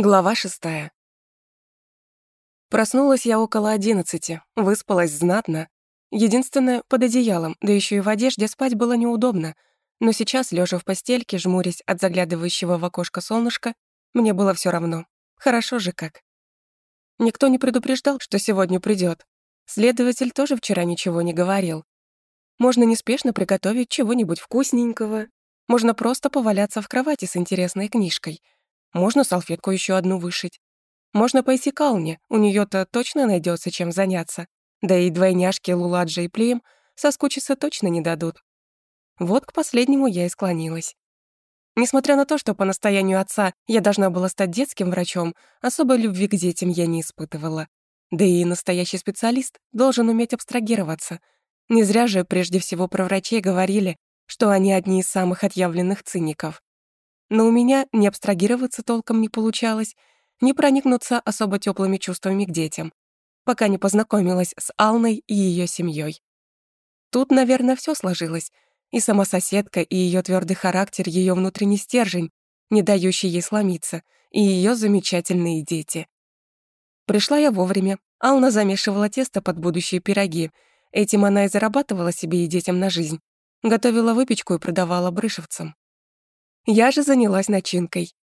Глава шестая. Проснулась я около одиннадцати, выспалась знатно. Единственное, под одеялом, да еще и в одежде спать было неудобно. Но сейчас, лежа в постельке, жмурясь от заглядывающего в окошко солнышка, мне было все равно. Хорошо же как. Никто не предупреждал, что сегодня придет. Следователь тоже вчера ничего не говорил. Можно неспешно приготовить чего-нибудь вкусненького. Можно просто поваляться в кровати с интересной книжкой — можно салфетку еще одну вышить. Можно пойти к Алне, у нее то точно найдется чем заняться. Да и двойняшки Луладжа и Плеем соскучиться точно не дадут. Вот к последнему я и склонилась. Несмотря на то, что по настоянию отца я должна была стать детским врачом, особой любви к детям я не испытывала. Да и настоящий специалист должен уметь абстрагироваться. Не зря же прежде всего про врачей говорили, что они одни из самых отъявленных циников. Но у меня не абстрагироваться толком не получалось, не проникнуться особо теплыми чувствами к детям, пока не познакомилась с Алной и ее семьей. Тут, наверное, все сложилось. И сама соседка, и ее твердый характер, ее внутренний стержень, не дающий ей сломиться, и ее замечательные дети. Пришла я вовремя. Ална замешивала тесто под будущие пироги. Этим она и зарабатывала себе и детям на жизнь. Готовила выпечку и продавала брышевцам. Я же занялась начинкой.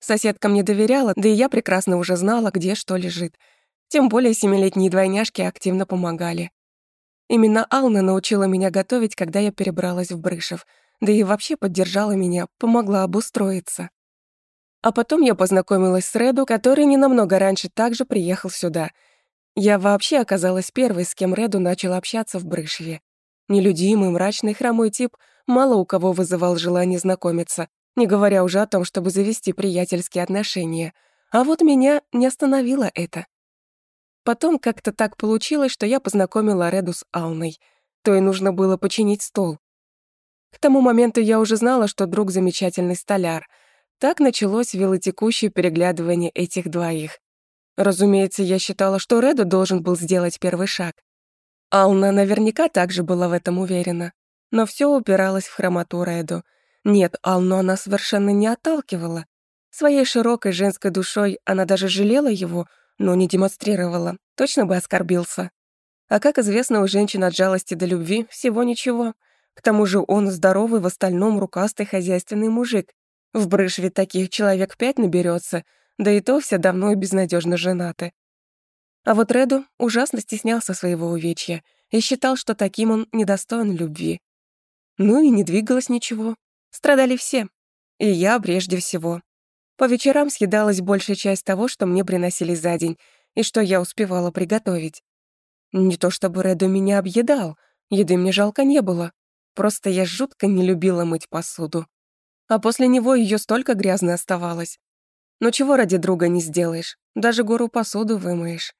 Соседка мне доверяла, да и я прекрасно уже знала, где что лежит. Тем более семилетние двойняшки активно помогали. Именно Ална научила меня готовить, когда я перебралась в Брышев, да и вообще поддержала меня, помогла обустроиться. А потом я познакомилась с Реду, который не намного раньше также приехал сюда. Я вообще оказалась первой, с кем Реду начал общаться в Брышеве. Нелюдимый, мрачный, хромой тип мало у кого вызывал желание знакомиться, не говоря уже о том, чтобы завести приятельские отношения. А вот меня не остановило это. Потом как-то так получилось, что я познакомила Реду с Алной. То и нужно было починить стол. К тому моменту я уже знала, что друг замечательный столяр. Так началось велотекущее переглядывание этих двоих. Разумеется, я считала, что Реду должен был сделать первый шаг. Ална наверняка также была в этом уверена. Но все упиралось в хромоту Реду — нет, Алну она совершенно не отталкивала. Своей широкой женской душой она даже жалела его, но не демонстрировала. Точно бы оскорбился. А как известно, у женщин от жалости до любви всего ничего. К тому же он здоровый, в остальном рукастый хозяйственный мужик. В Брышве таких человек пять наберется, да и то все давно и безнадежно женаты. А вот Реду ужасно стеснялся своего увечья и считал, что таким он недостоин любви. Ну и не двигалось ничего, Страдали все. И я прежде всего. По вечерам съедалась большая часть того, что мне приносили за день, и что я успевала приготовить. Не то чтобы Реду меня объедал, еды мне жалко не было. Просто я жутко не любила мыть посуду. А после него ее столько грязной оставалось. Но чего ради друга не сделаешь, даже гору посуду вымоешь.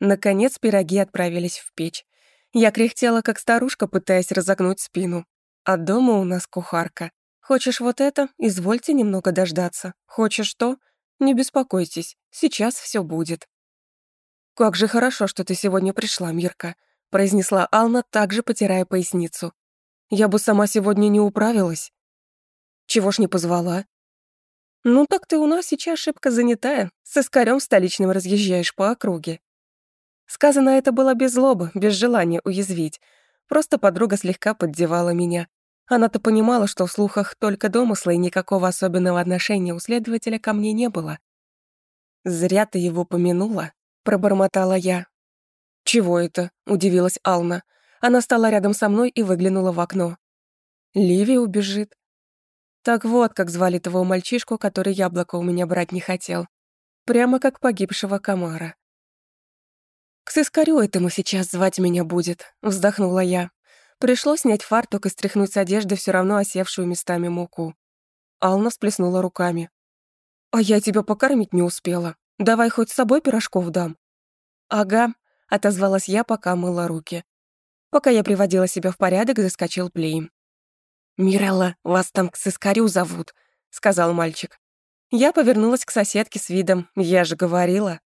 Наконец пироги отправились в печь. Я кряхтела, как старушка, пытаясь разогнуть спину. А дома у нас кухарка. Хочешь вот это? Извольте немного дождаться. Хочешь то? Не беспокойтесь, сейчас все будет. Как же хорошо, что ты сегодня пришла, Мирка, произнесла Ална, также потирая поясницу. Я бы сама сегодня не управилась. Чего ж не позвала? Ну так ты у нас сейчас шибко занятая, с искарем столичным разъезжаешь по округе. Сказано это было без злобы, без желания уязвить, Просто подруга слегка поддевала меня. Она-то понимала, что в слухах только домыслы и никакого особенного отношения у следователя ко мне не было. «Зря ты его помянула», — пробормотала я. «Чего это?» — удивилась Ална. Она стала рядом со мной и выглянула в окно. «Ливи убежит». Так вот, как звали того мальчишку, который яблоко у меня брать не хотел. Прямо как погибшего комара. «К сыскарю этому сейчас звать меня будет», — вздохнула я. Пришлось снять фартук и стряхнуть с одежды все равно осевшую местами муку. Ална всплеснула руками. «А я тебя покормить не успела. Давай хоть с собой пирожков дам». «Ага», — отозвалась я, пока мыла руки. Пока я приводила себя в порядок, заскочил Плейм. «Мирелла, вас там к сыскарю зовут», — сказал мальчик. Я повернулась к соседке с видом «Я же говорила».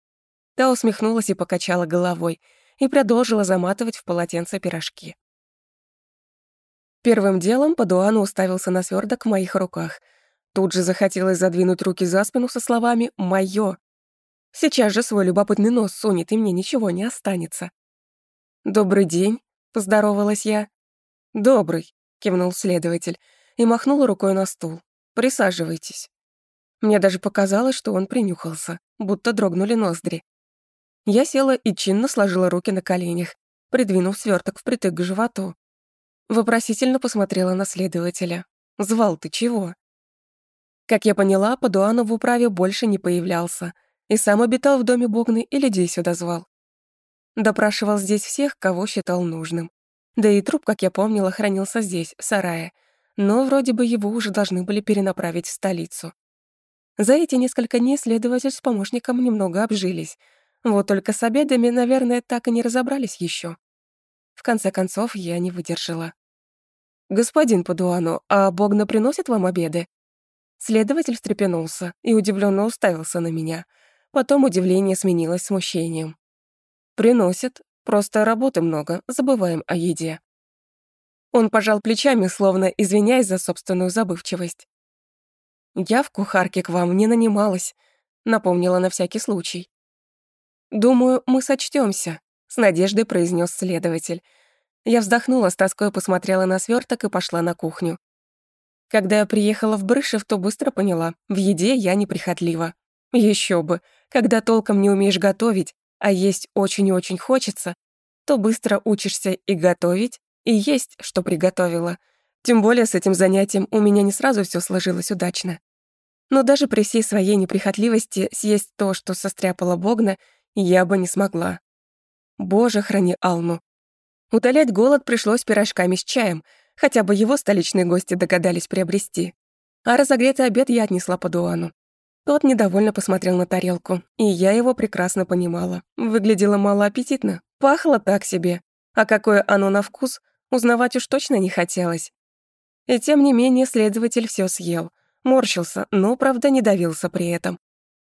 Та усмехнулась и покачала головой и продолжила заматывать в полотенце пирожки. Первым делом Падуану уставился на свёрдок в моих руках. Тут же захотелось задвинуть руки за спину со словами «моё». Сейчас же свой любопытный нос сунет, и мне ничего не останется. «Добрый день», — поздоровалась я. «Добрый», — кивнул следователь и махнул рукой на стул. «Присаживайтесь». Мне даже показалось, что он принюхался, будто дрогнули ноздри. Я села и чинно сложила руки на коленях, придвинув сверток впритык к животу. Вопросительно посмотрела на следователя. «Звал ты чего?» Как я поняла, Падуану в управе больше не появлялся и сам обитал в доме Богны и людей сюда звал. Допрашивал здесь всех, кого считал нужным. Да и труп, как я помнила, хранился здесь, в сарае, но вроде бы его уже должны были перенаправить в столицу. За эти несколько дней следователь с помощником немного обжились. Вот только с обедами, наверное, так и не разобрались еще. В конце концов, я не выдержала. «Господин Падуану, а Богна приносит вам обеды?» Следователь встрепенулся и удивленно уставился на меня. Потом удивление сменилось смущением. «Приносит. Просто работы много, забываем о еде». Он пожал плечами, словно извиняясь за собственную забывчивость. «Я в кухарке к вам не нанималась», — напомнила на всякий случай. «Думаю, мы сочтёмся», — с надеждой произнес следователь. Я вздохнула, с тоской посмотрела на свёрток и пошла на кухню. Когда я приехала в Брышев, то быстро поняла, в еде я неприхотлива. Ещё бы, когда толком не умеешь готовить, а есть очень и очень хочется, то быстро учишься и готовить, и есть, что приготовила. Тем более с этим занятием у меня не сразу всё сложилось удачно. Но даже при всей своей неприхотливости съесть то, что состряпала Богна, я бы не смогла. Боже, храни Алну. Утолять голод пришлось пирожками с чаем, хотя бы его столичные гости догадались приобрести. А разогретый обед я отнесла по Дуану. Тот недовольно посмотрел на тарелку, и я его прекрасно понимала. Выглядело малоаппетитно, пахло так себе. А какое оно на вкус, узнавать уж точно не хотелось. И тем не менее следователь все съел — Морщился, но, правда, не давился при этом.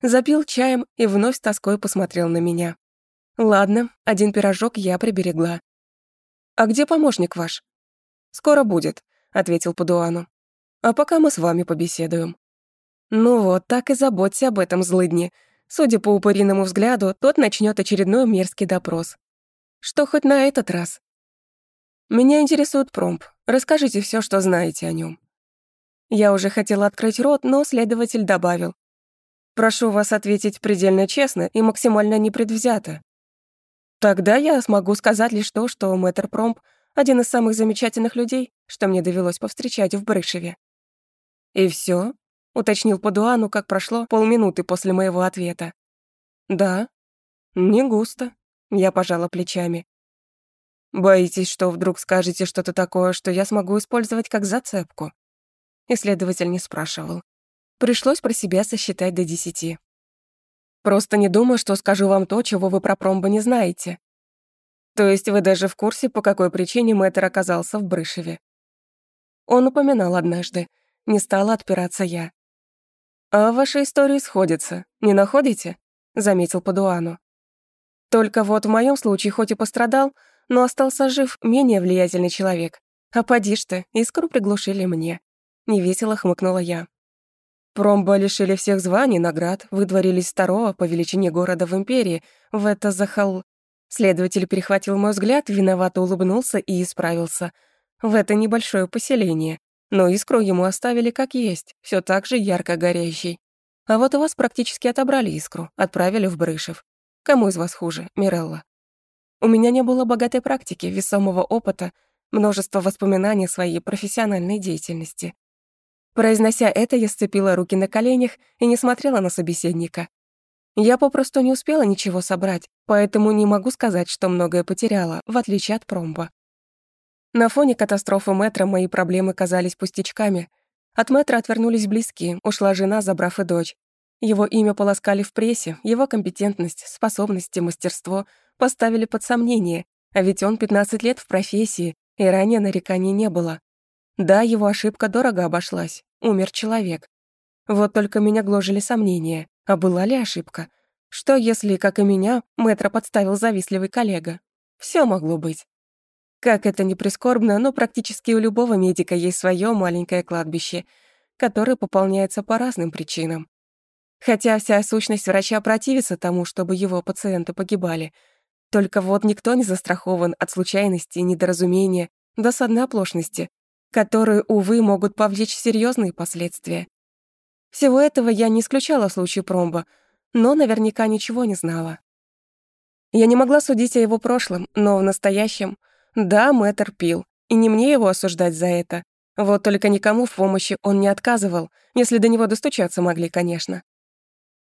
Запил чаем и вновь с тоской посмотрел на меня. Ладно, один пирожок я приберегла. «А где помощник ваш?» «Скоро будет», — ответил Падуану. «А пока мы с вами побеседуем». Ну вот, так и заботься об этом, злыдни. Судя по упыриному взгляду, тот начнет очередной мерзкий допрос. Что хоть на этот раз? Меня интересует промп. Расскажите все, что знаете о нем. Я уже хотела открыть рот, но следователь добавил. «Прошу вас ответить предельно честно и максимально непредвзято. Тогда я смогу сказать лишь то, что мэтр Промп — один из самых замечательных людей, что мне довелось повстречать в Брышеве». «И все? уточнил Падуану, как прошло полминуты после моего ответа. «Да». «Не густо», — я пожала плечами. «Боитесь, что вдруг скажете что-то такое, что я смогу использовать как зацепку?» Исследователь не спрашивал. Пришлось про себя сосчитать до десяти. Просто не думаю, что скажу вам то, чего вы про промба не знаете. То есть вы даже в курсе, по какой причине мэтр оказался в Брышеве. Он упоминал однажды. Не стала отпираться я. «А ваши истории сходятся, не находите?» — заметил Падуану. «Только вот в моем случае хоть и пострадал, но остался жив менее влиятельный человек. А поди ж ты, искру приглушили мне. Невесело хмыкнула я. Промба лишили всех званий, наград, выдворились второго по величине города в империи. В это захол... Следователь перехватил мой взгляд, виновато улыбнулся и исправился. В это небольшое поселение. Но искру ему оставили как есть, все так же ярко горящий. А вот у вас практически отобрали искру, отправили в Брышев. Кому из вас хуже, Мирелла? У меня не было богатой практики, весомого опыта, множество воспоминаний своей профессиональной деятельности. Произнося это, я сцепила руки на коленях и не смотрела на собеседника. Я попросту не успела ничего собрать, поэтому не могу сказать, что многое потеряла, в отличие от промба. На фоне катастрофы Мэтра мои проблемы казались пустячками. От Мэтра отвернулись близкие, ушла жена, забрав и дочь. Его имя полоскали в прессе, его компетентность, способности, мастерство поставили под сомнение, а ведь он 15 лет в профессии, и ранее нареканий не было. Да, его ошибка дорого обошлась, умер человек. Вот только меня гложили сомнения, а была ли ошибка? Что если, как и меня, мэтра подставил завистливый коллега? Все могло быть. Как это ни прискорбно, но практически у любого медика есть свое маленькое кладбище. который пополняется по разным причинам. Хотя вся сущность врача противится тому, чтобы его пациенты погибали. Только вот никто не застрахован от случайностей, недоразумения, досадной оплошности, которые, увы, могут повлечь серьезные последствия. Всего этого я не исключала в случае промба, но наверняка ничего не знала. Я не могла судить о его прошлом, но в настоящем, да, Мэтр пил, и не мне его осуждать за это. Вот только никому в помощи он не отказывал, если до него достучаться могли, конечно.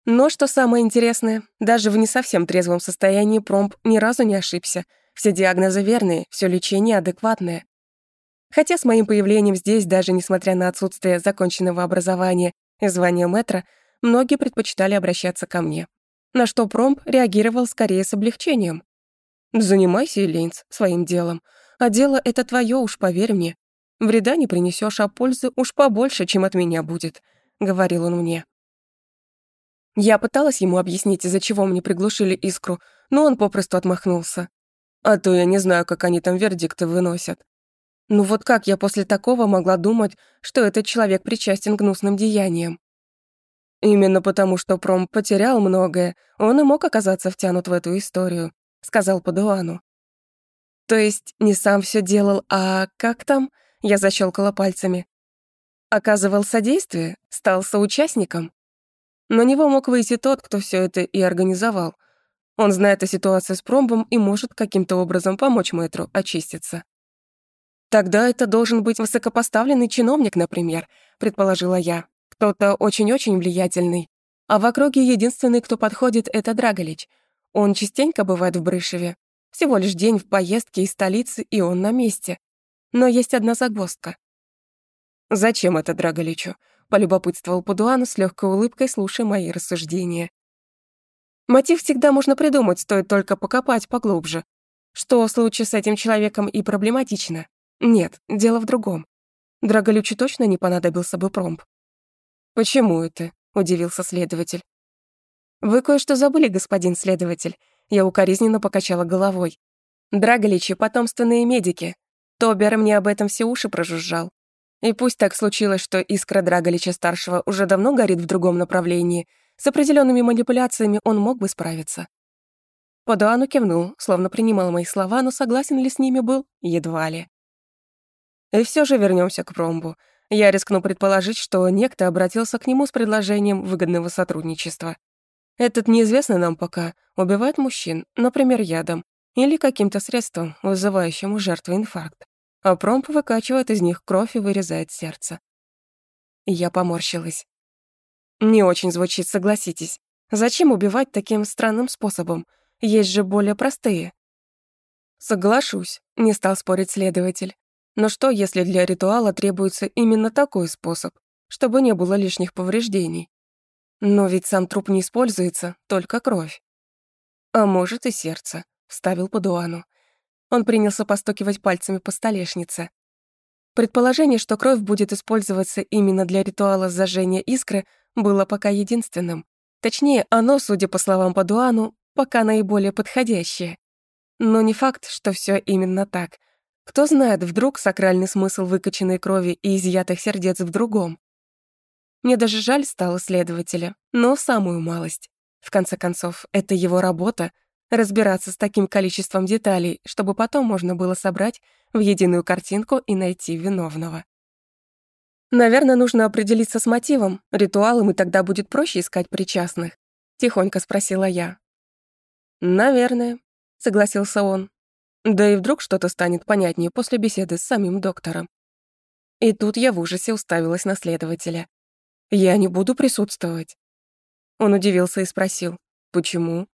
Но что самое интересное, даже в не совсем трезвом состоянии Промб ни разу не ошибся. Все диагнозы верные, все лечение адекватное. Хотя с моим появлением здесь, даже несмотря на отсутствие законченного образования и звания мэтра, многие предпочитали обращаться ко мне. На что Промб реагировал скорее с облегчением. «Занимайся, Элейнс, своим делом. А дело это твое, уж поверь мне. Вреда не принесешь, а пользы уж побольше, чем от меня будет», — говорил он мне. Я пыталась ему объяснить, из-за чего мне приглушили искру, но он попросту отмахнулся. А то я не знаю, как они там вердикты выносят. Ну вот как я после такого могла думать, что этот человек причастен к гнусным деяниям? Именно потому, что Пром потерял многое, он и мог оказаться втянут в эту историю, сказал Падуану. То есть не сам все делал, а как там? Я защелкала пальцами. Оказывал содействие, стал соучастником. На него мог выйти тот, кто все это и организовал. Он знает о ситуации с промбом и может каким-то образом помочь мэтру очиститься. Тогда это должен быть высокопоставленный чиновник, например, предположила я. Кто-то очень-очень влиятельный. А в округе единственный, кто подходит, это Драголич. Он частенько бывает в Брышеве. Всего лишь день в поездке из столицы, и он на месте. Но есть одна загвоздка. «Зачем это Драголичу?» — полюбопытствовал Падуан с легкой улыбкой, слушая мои рассуждения. Мотив всегда можно придумать, стоит только покопать поглубже. Что в случае с этим человеком и проблематично? Нет, дело в другом. Драголючу точно не понадобился бы промб. «Почему это?» — удивился следователь. «Вы кое-что забыли, господин следователь». Я укоризненно покачала головой. «Драголичи — потомственные медики. Тобер мне об этом все уши прожужжал. И пусть так случилось, что искра Драголича-старшего уже давно горит в другом направлении, с определенными манипуляциями он мог бы справиться. Падуану кивнул, словно принимал мои слова, но согласен ли с ними был, едва ли. И все же вернемся к промбу. Я рискну предположить, что некто обратился к нему с предложением выгодного сотрудничества. Этот неизвестный нам пока убивает мужчин, например, ядом или каким-то средством, вызывающим у жертвы инфаркт а промп выкачивает из них кровь и вырезает сердце. Я поморщилась. Не очень звучит, согласитесь. Зачем убивать таким странным способом? Есть же более простые. Соглашусь, не стал спорить следователь. Но что, если для ритуала требуется именно такой способ, чтобы не было лишних повреждений? Но ведь сам труп не используется, только кровь. А может и сердце, вставил Падуану. Он принялся постукивать пальцами по столешнице. Предположение, что кровь будет использоваться именно для ритуала зажжения искры, было пока единственным. Точнее, оно, судя по словам Падуану, пока наиболее подходящее. Но не факт, что все именно так. Кто знает, вдруг сакральный смысл выкачанной крови и изъятых сердец в другом. Мне даже жаль стало следователя, но самую малость. В конце концов, это его работа разбираться с таким количеством деталей, чтобы потом можно было собрать в единую картинку и найти виновного. Наверное, нужно определиться с мотивом, ритуалом, и тогда будет проще искать причастных, тихонько спросила я. Наверное, согласился он. Да и вдруг что-то станет понятнее после беседы с самим доктором. И тут я в ужасе уставилась на следователя. Я не буду присутствовать. Он удивился и спросил: "Почему?"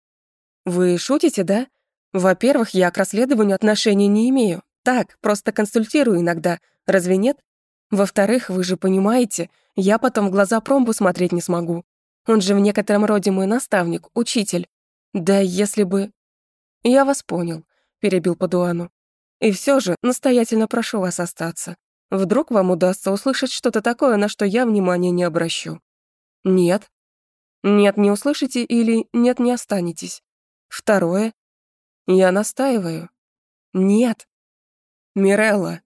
Вы шутите, да? Во-первых, я к расследованию отношения не имею. Так, просто консультирую иногда. Разве нет? Во-вторых, вы же понимаете, я потом в глаза промбу смотреть не смогу. Он же в некотором роде мой наставник, учитель. Да если бы... Я вас понял, перебил Падуану. И все же настоятельно прошу вас остаться. Вдруг вам удастся услышать что-то такое, на что я внимания не обращу. Нет. Нет, не услышите или нет, не останетесь. Второе. Я настаиваю. Нет. Мирелла.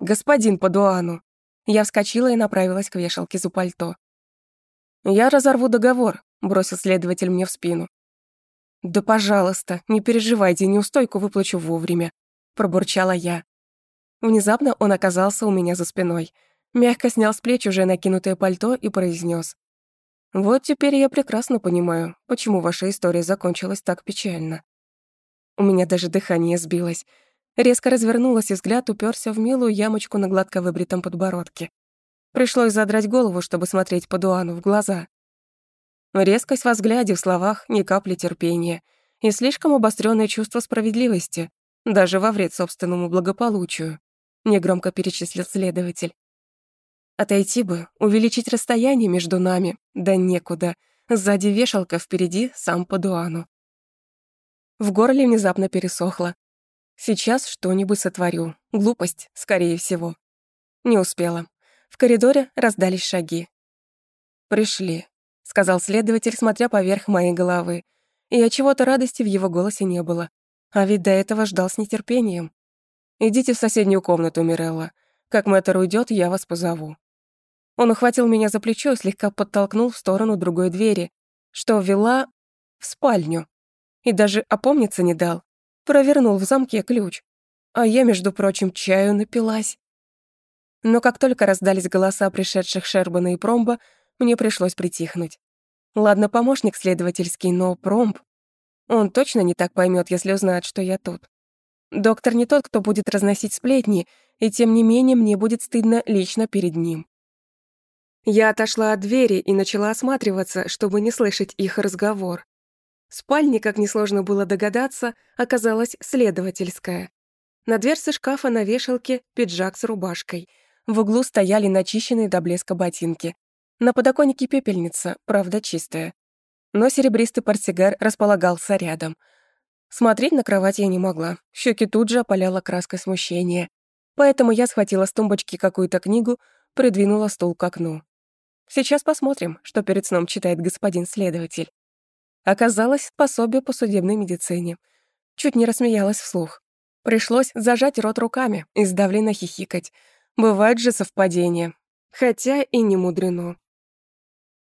Господин Падуану. Я вскочила и направилась к вешалке за пальто. «Я разорву договор», — бросил следователь мне в спину. «Да, пожалуйста, не переживайте, неустойку выплачу вовремя», — пробурчала я. Внезапно он оказался у меня за спиной, мягко снял с плеч уже накинутое пальто и произнес: «Вот теперь я прекрасно понимаю, почему ваша история закончилась так печально». У меня даже дыхание сбилось. Резко развернулась, и взгляд уперся в милую ямочку на гладко выбритом подбородке. Пришлось задрать голову, чтобы смотреть по Дуану в глаза. Резкость во взгляде, в словах, ни капли терпения и слишком обострённое чувство справедливости, даже во вред собственному благополучию, негромко перечислил следователь. Отойти бы, увеличить расстояние между нами, да некуда. Сзади вешалка, впереди сам по Дуану. В горле внезапно пересохло. Сейчас что-нибудь сотворю. Глупость, скорее всего. Не успела. В коридоре раздались шаги. «Пришли», — сказал следователь, смотря поверх моей головы. И от чего-то радости в его голосе не было. А ведь до этого ждал с нетерпением. «Идите в соседнюю комнату, Мирелла. Как мэтр уйдет, я вас позову». Он ухватил меня за плечо и слегка подтолкнул в сторону другой двери, что вела в спальню. И даже опомниться не дал. Провернул в замке ключ. А я, между прочим, чаю напилась. Но как только раздались голоса пришедших Шербана и Промба, мне пришлось притихнуть. Ладно, помощник следовательский, но Промб... Он точно не так поймет, если узнает, что я тут. Доктор не тот, кто будет разносить сплетни, и тем не менее мне будет стыдно лично перед ним. Я отошла от двери и начала осматриваться, чтобы не слышать их разговор. Спальня, как несложно было догадаться, оказалась следовательская. На дверце шкафа на вешалке пиджак с рубашкой. В углу стояли начищенные до блеска ботинки. На подоконнике пепельница, правда чистая. Но серебристый портсигар располагался рядом. Смотреть на кровать я не могла. Щеки тут же опаляла краской смущения. Поэтому я схватила с тумбочки какую-то книгу, придвинула стул к окну. Сейчас посмотрим, что перед сном читает господин следователь. Оказалось, пособие по судебной медицине. Чуть не рассмеялась вслух. Пришлось зажать рот руками и сдавленно хихикать. Бывают же совпадения. Хотя и не мудрено.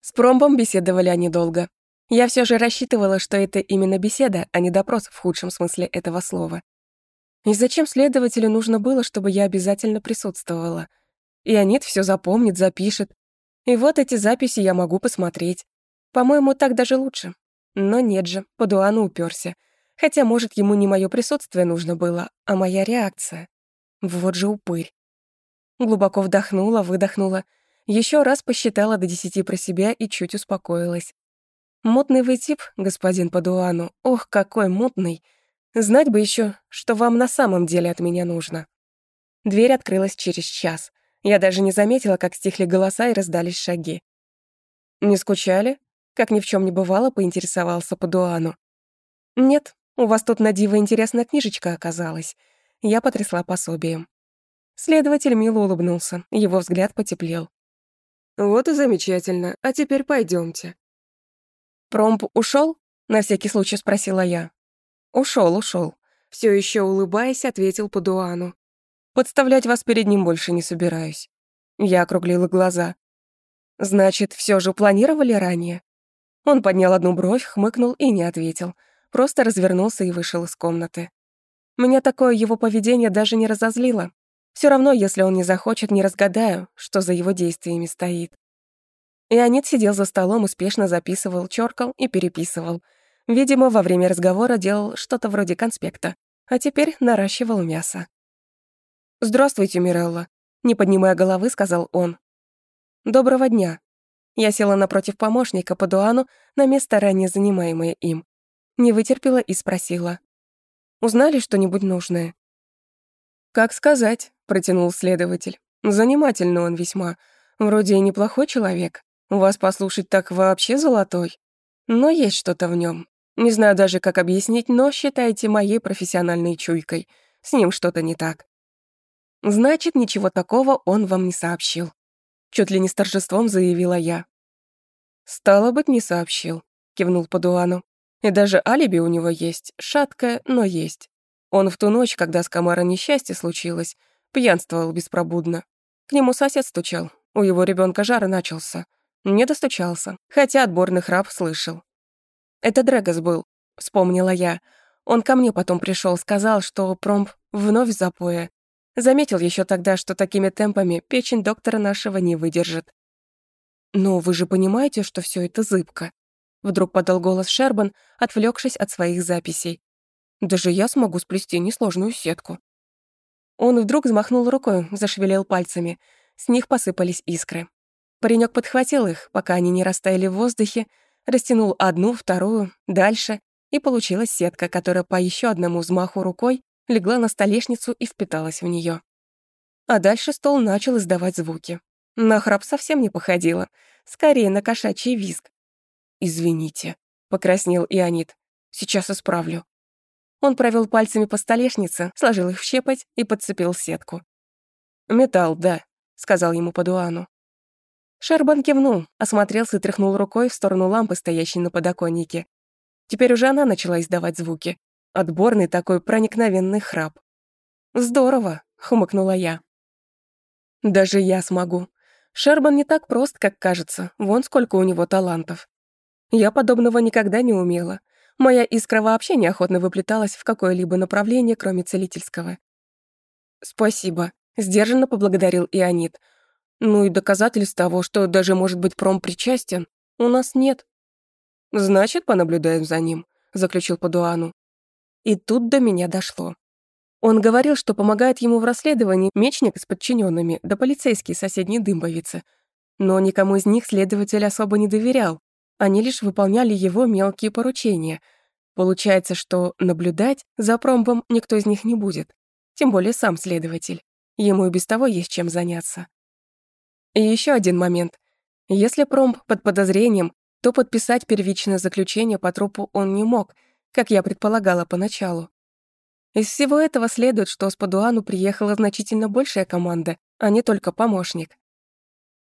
С промбом беседовали они долго. Я все же рассчитывала, что это именно беседа, а не допрос в худшем смысле этого слова. И зачем следователю нужно было, чтобы я обязательно присутствовала? И Анит все запомнит, запишет, и вот эти записи я могу посмотреть. По-моему, так даже лучше. Но нет же, по Дуану уперся. Хотя, может, ему не мое присутствие нужно было, а моя реакция. Вот же упырь. Глубоко вдохнула, выдохнула. Еще раз посчитала до десяти про себя и чуть успокоилась. Мутный вы тип, господин Падуану. Ох, какой мутный. Знать бы еще, что вам на самом деле от меня нужно. Дверь открылась через час. Я даже не заметила, как стихли голоса и раздались шаги. «Не скучали?» Как ни в чем не бывало, поинтересовался Падуану. «Нет, у вас тут на диво интересная книжечка оказалась». Я потрясла пособием. Следователь мило улыбнулся, его взгляд потеплел. «Вот и замечательно, а теперь пойдемте. «Промб ушел? на всякий случай спросила я. Ушел, ушел. Все еще улыбаясь, ответил Падуану. Подставлять вас перед ним больше не собираюсь. Я округлила глаза. Значит, все же планировали ранее? Он поднял одну бровь, хмыкнул и не ответил. Просто развернулся и вышел из комнаты. Меня такое его поведение даже не разозлило. Все равно, если он не захочет, не разгадаю, что за его действиями стоит. Ионит сидел за столом, успешно записывал, чёркал и переписывал. Видимо, во время разговора делал что-то вроде конспекта, а теперь наращивал мясо. «Здравствуйте, Мирелла», — не поднимая головы, сказал он. «Доброго дня». Я села напротив помощника по дуану на место, ранее занимаемое им. Не вытерпела и спросила. «Узнали что-нибудь нужное?» «Как сказать», — протянул следователь. «Занимательный он весьма. Вроде и неплохой человек. Вас послушать так вообще золотой. Но есть что-то в нем. Не знаю даже, как объяснить, но считайте моей профессиональной чуйкой. С ним что-то не так. Значит, ничего такого он вам не сообщил. Чуть ли не с торжеством заявила я. Стало быть, не сообщил, кивнул Падуану. И даже алиби у него есть, шаткое, но есть. Он в ту ночь, когда с Камара несчастье случилось, пьянствовал беспробудно. К нему сосед стучал. У его ребенка жар начался. Не достучался, хотя отборный храп слышал. «Это Дрэгос был», — вспомнила я. Он ко мне потом пришел, сказал, что промп вновь в запое. Заметил еще тогда, что такими темпами печень доктора нашего не выдержит. «Но вы же понимаете, что все это зыбко?» Вдруг подал голос Шербан, отвлекшись от своих записей. «Даже я смогу сплести несложную сетку». Он вдруг взмахнул рукой, зашевелил пальцами. С них посыпались искры. Паренек подхватил их, пока они не растаяли в воздухе, растянул одну, вторую, дальше, и получилась сетка, которая по еще одному взмаху рукой легла на столешницу и впиталась в нее. А дальше стол начал издавать звуки. На храп совсем не походило, скорее на кошачий визг. «Извините», — покраснел Ионит. «Сейчас исправлю». Он провел пальцами по столешнице, сложил их в щепоть и подцепил сетку. «Металл, да», — сказал ему Падуану. Шербан кивнул, осмотрелся и тряхнул рукой в сторону лампы, стоящей на подоконнике. Теперь уже она начала издавать звуки. Отборный такой проникновенный храп. «Здорово», — хмыкнула я. «Даже я смогу. Шербан не так прост, как кажется. Вон сколько у него талантов. Я подобного никогда не умела. Моя искра вообще неохотно выплеталась в какое-либо направление, кроме целительского. «Спасибо», — сдержанно поблагодарил Ионит. «Ну и доказательств того, что даже может быть пром причастен, у нас нет». «Значит, понаблюдаем за ним», — заключил Падуану. И тут до меня дошло. Он говорил, что помогает ему в расследовании мечник с подчиненными, да полицейские соседней дымбовицы. Но никому из них следователь особо не доверял. Они лишь выполняли его мелкие поручения. Получается, что наблюдать за промбом никто из них не будет. Тем более сам следователь. Ему и без того есть чем заняться. И еще один момент. Если промб под подозрением, то подписать первичное заключение по трупу он не мог, как я предполагала поначалу. Из всего этого следует, что с Падуану приехала значительно большая команда, а не только помощник.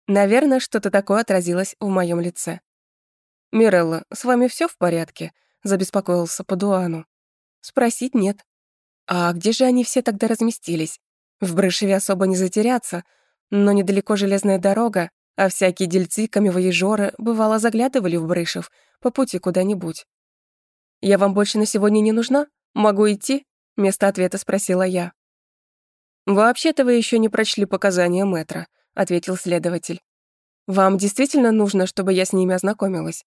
Наверное, что-то такое отразилось в моем лице. «Мирелла, с вами все в порядке?» — забеспокоился Падуану. «Спросить нет». «А где же они все тогда разместились? В Брышеве особо не затеряться, но недалеко железная дорога, а всякие дельцы, камевоежоры, бывало, заглядывали в Брышев по пути куда-нибудь. «Я вам больше на сегодня не нужна? Могу идти?» — вместо ответа спросила я. «Вообще-то вы еще не прочли показания мэтра», — ответил следователь. «Вам действительно нужно, чтобы я с ними ознакомилась?»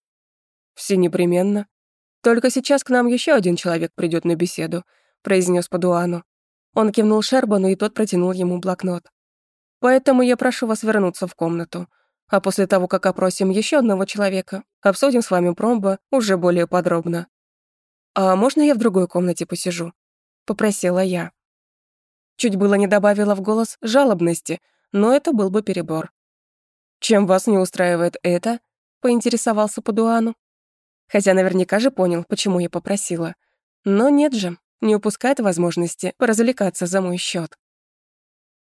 «Все непременно. Только сейчас к нам еще один человек придет на беседу», — произнес Падуану. Он кивнул Шербану, и тот протянул ему блокнот. «Поэтому я прошу вас вернуться в комнату а после того, как опросим еще одного человека, обсудим с вами промбо уже более подробно. «А можно я в другой комнате посижу?» — попросила я. Чуть было не добавила в голос жалобности, но это был бы перебор. «Чем вас не устраивает это?» — поинтересовался Падуану. Хотя наверняка же понял, почему я попросила. Но нет же, не упускает возможности поразвлекаться за мой счет.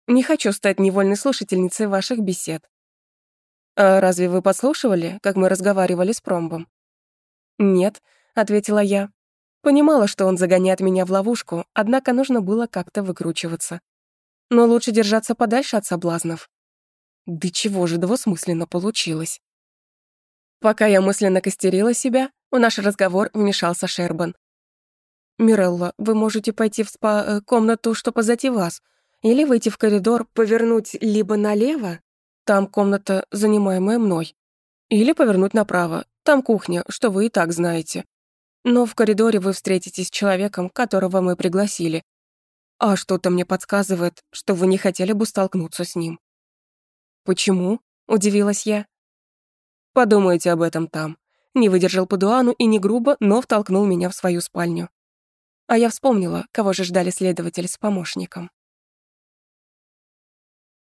Не хочу стать невольной слушательницей ваших бесед. «А разве вы подслушивали, как мы разговаривали с Промбом?» «Нет», — ответила я. Понимала, что он загоняет меня в ловушку, однако нужно было как-то выкручиваться. Но лучше держаться подальше от соблазнов. Да чего же двусмысленно получилось. Пока я мысленно костерила себя, в наш разговор вмешался Шербан. «Мирелла, вы можете пойти в спа-комнату, что позади вас, или выйти в коридор, повернуть либо налево, там комната, занимаемая мной. Или повернуть направо, там кухня, что вы и так знаете. Но в коридоре вы встретитесь с человеком, которого мы пригласили. А что-то мне подсказывает, что вы не хотели бы столкнуться с ним. Почему? Удивилась я. Подумайте об этом там. Не выдержал Падуану и не грубо, но втолкнул меня в свою спальню. А я вспомнила, кого же ждали следователь с помощником.